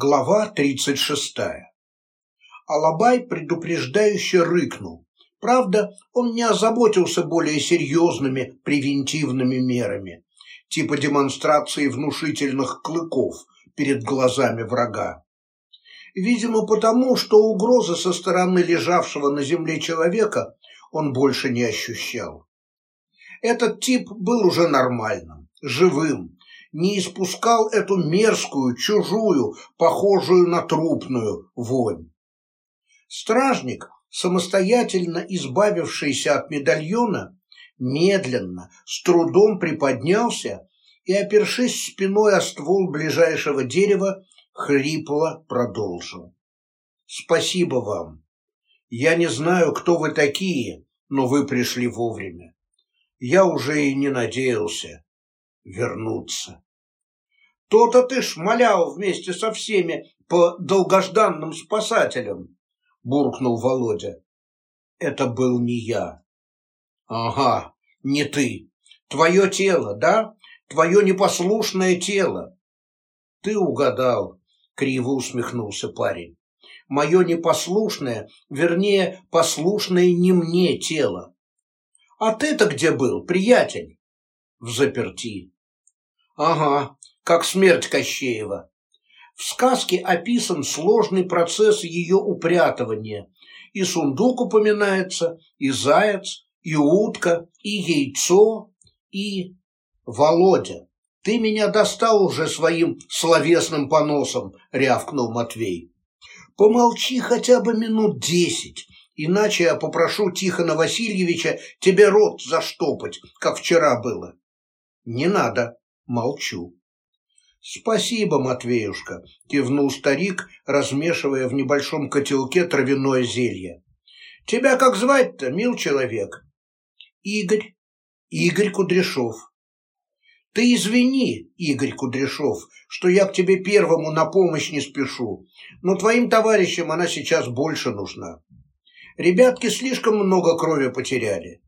Глава 36. Алабай предупреждающе рыкнул. Правда, он не озаботился более серьезными превентивными мерами, типа демонстрации внушительных клыков перед глазами врага. Видимо, потому, что угрозы со стороны лежавшего на земле человека он больше не ощущал. Этот тип был уже нормальным, живым, не испускал эту мерзкую, чужую, похожую на трупную вонь. Стражник, самостоятельно избавившийся от медальона, медленно, с трудом приподнялся и, опершись спиной о ствол ближайшего дерева, хрипло продолжил. «Спасибо вам. Я не знаю, кто вы такие, но вы пришли вовремя. Я уже и не надеялся вернуться. То-то ты шмалял вместе со всеми по долгожданным спасателям, буркнул Володя. Это был не я. Ага, не ты. Твое тело, да? Твое непослушное тело. Ты угадал, криво усмехнулся парень. Мое непослушное, вернее, послушное не мне тело. А ты-то где был, приятель? В заперти. Ага, как смерть Кощеева. В сказке описан сложный процесс ее упрятывания. И сундук упоминается, и заяц, и утка, и яйцо, и... Володя, ты меня достал уже своим словесным поносом, рявкнул Матвей. Помолчи хотя бы минут десять, иначе я попрошу Тихона Васильевича тебе рот заштопать, как вчера было. Не надо, Молчу. «Спасибо, Матвеюшка», – кивнул старик, размешивая в небольшом котелке травяное зелье. «Тебя как звать-то, мил человек?» «Игорь. Игорь Кудряшов». «Ты извини, Игорь Кудряшов, что я к тебе первому на помощь не спешу, но твоим товарищам она сейчас больше нужна. Ребятки слишком много крови потеряли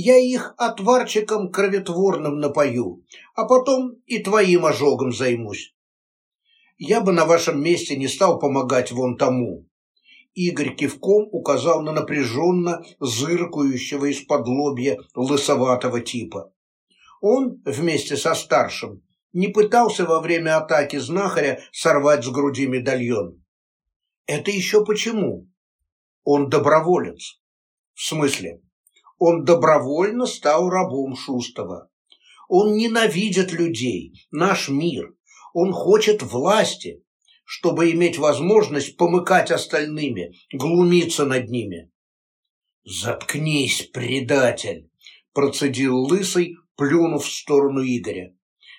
я их отварчиком кроветворным напою, а потом и твоим ожогом займусь. Я бы на вашем месте не стал помогать вон тому. Игорь кивком указал на напряженно зыркающего из-под лобья лысоватого типа. Он вместе со старшим не пытался во время атаки знахаря сорвать с груди медальон. Это еще почему? Он доброволец. В смысле? Он добровольно стал рабом Шустова. Он ненавидит людей, наш мир. Он хочет власти, чтобы иметь возможность помыкать остальными, глумиться над ними. «Заткнись, предатель!» – процедил Лысый, плюнув в сторону Игоря.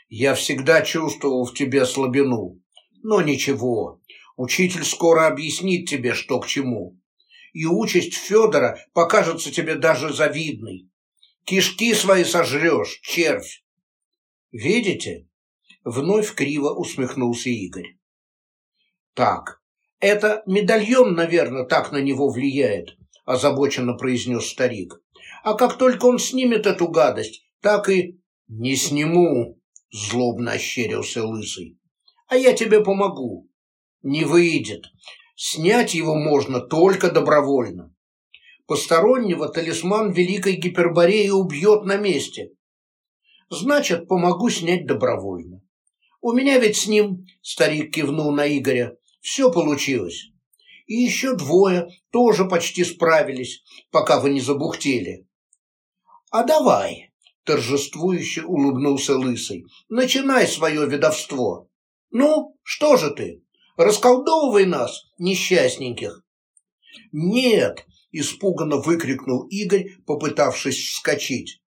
«Я всегда чувствовал в тебе слабину. Но ничего, учитель скоро объяснит тебе, что к чему и участь Федора покажется тебе даже завидной. Кишки свои сожрешь, червь. Видите? Вновь криво усмехнулся Игорь. Так, это медальон, наверное, так на него влияет, озабоченно произнес старик. А как только он снимет эту гадость, так и... Не сниму, злобно ощерился лысый. А я тебе помогу. Не выйдет. Снять его можно только добровольно. Постороннего талисман Великой Гипербореи убьет на месте. Значит, помогу снять добровольно. У меня ведь с ним, старик кивнул на Игоря, все получилось. И еще двое тоже почти справились, пока вы не забухтели. А давай, торжествующе улыбнулся Лысый, начинай свое ведовство. Ну, что же ты? Расколдовывай нас, несчастненьких. Нет, испуганно выкрикнул Игорь, попытавшись вскочить.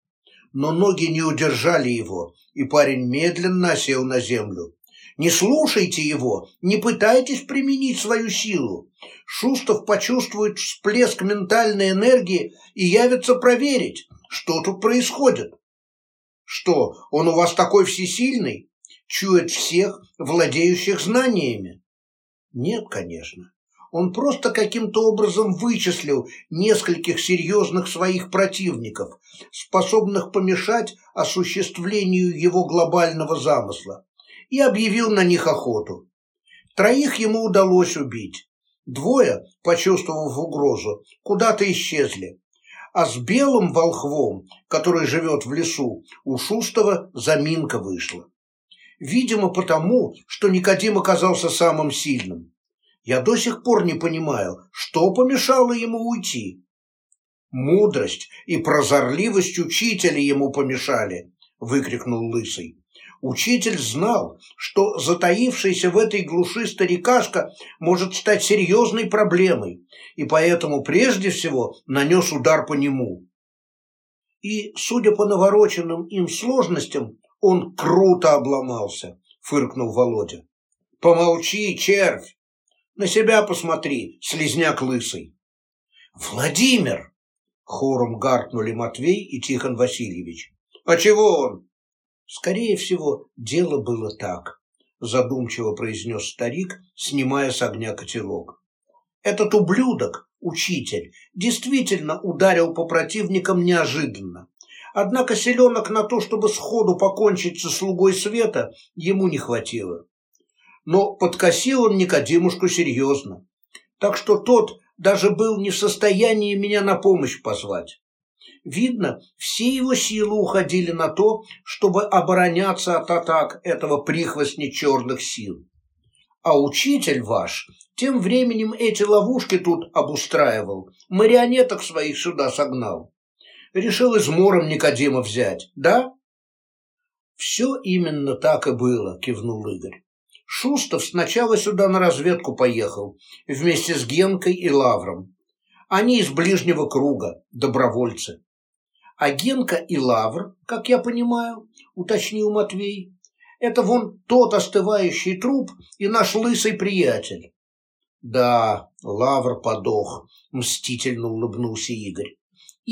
Но ноги не удержали его, и парень медленно сел на землю. Не слушайте его, не пытайтесь применить свою силу. Шустов почувствует всплеск ментальной энергии и явится проверить, что тут происходит. Что, он у вас такой всесильный? Чует всех, владеющих знаниями? Нет, конечно. Он просто каким-то образом вычислил нескольких серьезных своих противников, способных помешать осуществлению его глобального замысла, и объявил на них охоту. Троих ему удалось убить. Двое, почувствовав угрозу, куда-то исчезли. А с белым волхвом, который живет в лесу, у Шустова заминка вышла. Видимо, потому, что Никодим оказался самым сильным. Я до сих пор не понимаю, что помешало ему уйти. Мудрость и прозорливость учителя ему помешали, выкрикнул лысый. Учитель знал, что затаившийся в этой глуши старикашка может стать серьезной проблемой, и поэтому прежде всего нанес удар по нему. И, судя по навороченным им сложностям, он круто обломался, фыркнул Володя. Помолчи, червь! На себя посмотри, слезняк лысый. Владимир! Хором гаркнули Матвей и Тихон Васильевич. А чего он? Скорее всего, дело было так, задумчиво произнес старик, снимая с огня котелок. Этот ублюдок, учитель, действительно ударил по противникам неожиданно. Однако селенок на то, чтобы сходу покончить со слугой света, ему не хватило. Но подкосил он Никодимушку серьезно. Так что тот даже был не в состоянии меня на помощь позвать. Видно, все его силы уходили на то, чтобы обороняться от атак этого прихвостня черных сил. А учитель ваш тем временем эти ловушки тут обустраивал, марионеток своих сюда согнал. Решил измором Никодима взять, да? Все именно так и было, кивнул Игорь. Шустов сначала сюда на разведку поехал, вместе с Генкой и Лавром. Они из ближнего круга, добровольцы. А Генка и Лавр, как я понимаю, уточнил Матвей, это вон тот остывающий труп и наш лысый приятель. Да, Лавр подох, мстительно улыбнулся Игорь.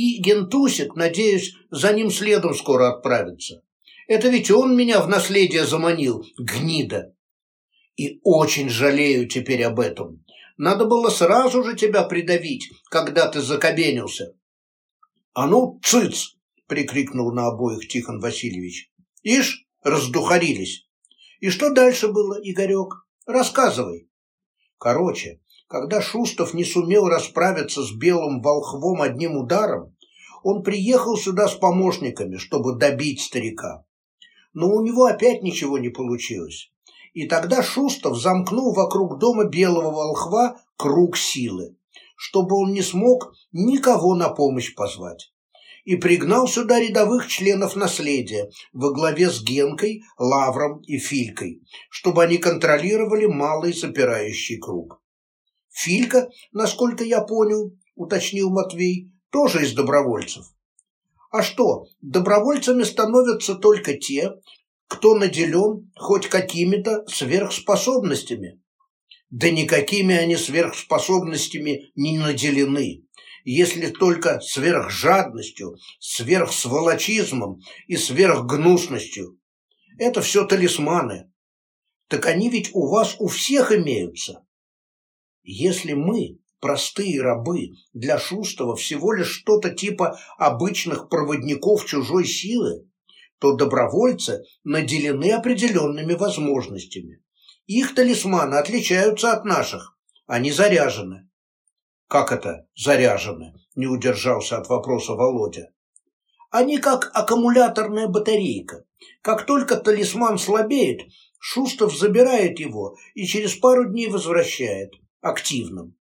И Гентусик, надеюсь, за ним следом скоро отправится. Это ведь он меня в наследие заманил, гнида. И очень жалею теперь об этом. Надо было сразу же тебя придавить, когда ты закобенился. «А ну, цыц!» — прикрикнул на обоих Тихон Васильевич. «Ишь, раздухарились!» «И что дальше было, Игорек? Рассказывай!» Короче, когда Шустов не сумел расправиться с белым волхвом одним ударом, он приехал сюда с помощниками, чтобы добить старика. Но у него опять ничего не получилось. И тогда Шустов замкнул вокруг дома белого волхва круг силы чтобы он не смог никого на помощь позвать. И пригнал сюда рядовых членов наследия во главе с Генкой, Лавром и Филькой, чтобы они контролировали малый запирающий круг. Филька, насколько я понял, уточнил Матвей, тоже из добровольцев. А что, добровольцами становятся только те, кто наделен хоть какими-то сверхспособностями. Да никакими они сверхспособностями не наделены, если только сверхжадностью, сверхсволочизмом и сверхгнусностью. Это все талисманы. Так они ведь у вас у всех имеются. Если мы, простые рабы, для Шустова всего лишь что-то типа обычных проводников чужой силы, то добровольцы наделены определенными возможностями. Их талисманы отличаются от наших. Они заряжены. Как это заряжены? Не удержался от вопроса Володя. Они как аккумуляторная батарейка. Как только талисман слабеет, Шустов забирает его и через пару дней возвращает, активным.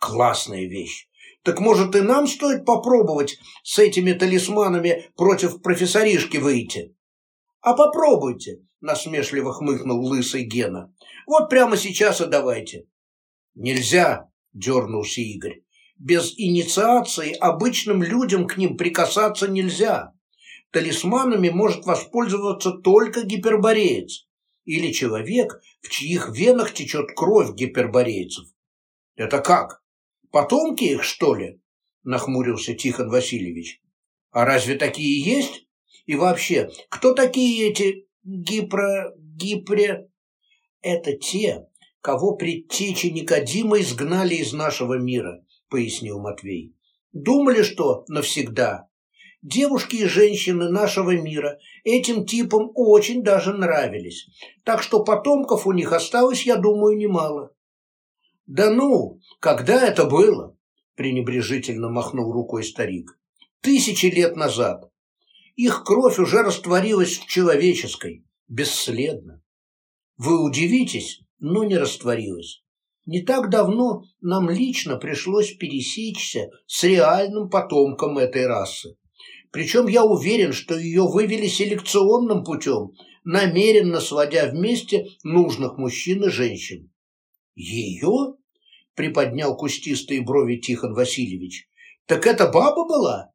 Классная вещь. Так может и нам стоит попробовать с этими талисманами против профессоришки выйти? А попробуйте, насмешливо хмыкнул лысый Гена. Вот прямо сейчас и давайте. Нельзя, дернулся Игорь. Без инициации обычным людям к ним прикасаться нельзя. Талисманами может воспользоваться только гипербореец или человек, в чьих венах течет кровь гиперборейцев. Это как? Потомки их, что ли? Нахмурился Тихон Васильевич. А разве такие есть? И вообще, кто такие эти гипро... гипре... Это те, кого предтечи Никодима изгнали из нашего мира, пояснил Матвей. Думали, что навсегда. Девушки и женщины нашего мира этим типам очень даже нравились, так что потомков у них осталось, я думаю, немало. Да ну, когда это было? пренебрежительно махнул рукой старик. Тысячи лет назад. Их кровь уже растворилась в человеческой, бесследно. Вы удивитесь, но не растворилась. Не так давно нам лично пришлось пересечься с реальным потомком этой расы. Причем я уверен, что ее вывели селекционным путем, намеренно сводя вместе нужных мужчин и женщин. Ее? Приподнял кустистые брови Тихон Васильевич. Так это баба была?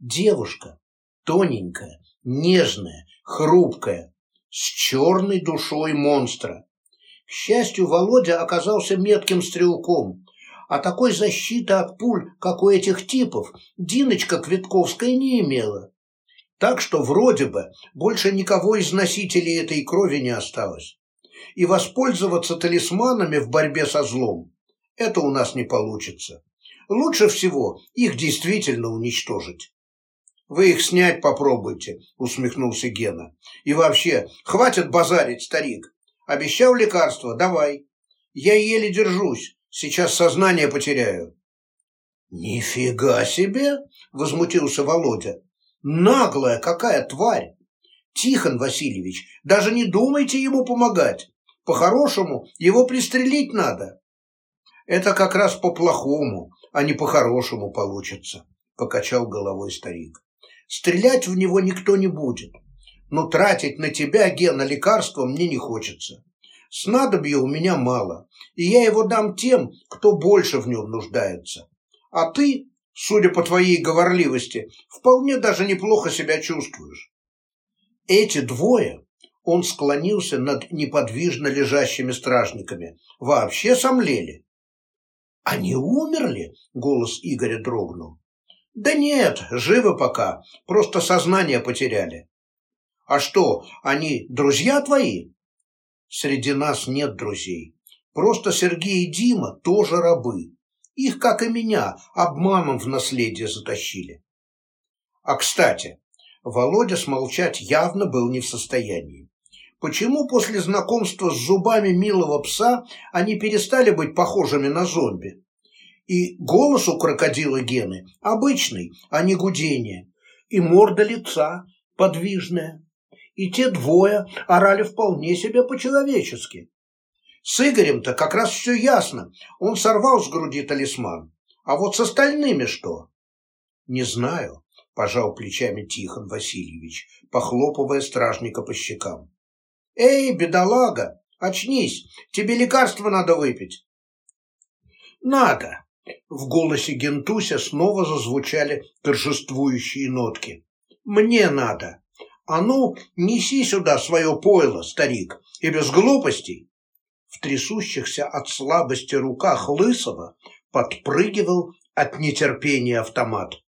Девушка, тоненькая, нежная, хрупкая, с черной душой монстра. К счастью, Володя оказался метким стрелком, а такой защиты от пуль, как у этих типов, Диночка Квитковская не имела. Так что вроде бы больше никого из носителей этой крови не осталось. И воспользоваться талисманами в борьбе со злом – это у нас не получится. Лучше всего их действительно уничтожить. «Вы их снять попробуйте», – усмехнулся Гена. «И вообще, хватит базарить, старик. Обещал лекарство? Давай. Я еле держусь. Сейчас сознание потеряю. Нифига себе, возмутился Володя. Наглая какая тварь. Тихон Васильевич, даже не думайте ему помогать. По-хорошему его пристрелить надо. Это как раз по-плохому, а не по-хорошему получится, покачал головой старик. Стрелять в него никто не будет. Но тратить на тебя, Гена, лекарства мне не хочется. Снадобья у меня мало, и я его дам тем, кто больше в нем нуждается. А ты, судя по твоей говорливости, вполне даже неплохо себя чувствуешь. Эти двое, он склонился над неподвижно лежащими стражниками, вообще сомлели. Они умерли? Голос Игоря дрогнул. Да нет, живы пока, просто сознание потеряли. А что, они друзья твои? Среди нас нет друзей. Просто Сергей и Дима тоже рабы. Их, как и меня, обманом в наследие затащили. А кстати, Володя смолчать явно был не в состоянии. Почему после знакомства с зубами милого пса они перестали быть похожими на зомби? И голос у крокодила Гены обычный, а не гудение. И морда лица подвижная и те двое орали вполне себе по-человечески. С Игорем-то как раз все ясно. Он сорвал с груди талисман. А вот с остальными что? Не знаю, пожал плечами Тихон Васильевич, похлопывая стражника по щекам. Эй, бедолага, очнись, тебе лекарство надо выпить. Надо. В голосе Гентуся снова зазвучали торжествующие нотки. Мне надо. А ну, неси сюда свое пойло, старик, и без глупостей. В трясущихся от слабости руках Лысого подпрыгивал от нетерпения автомат.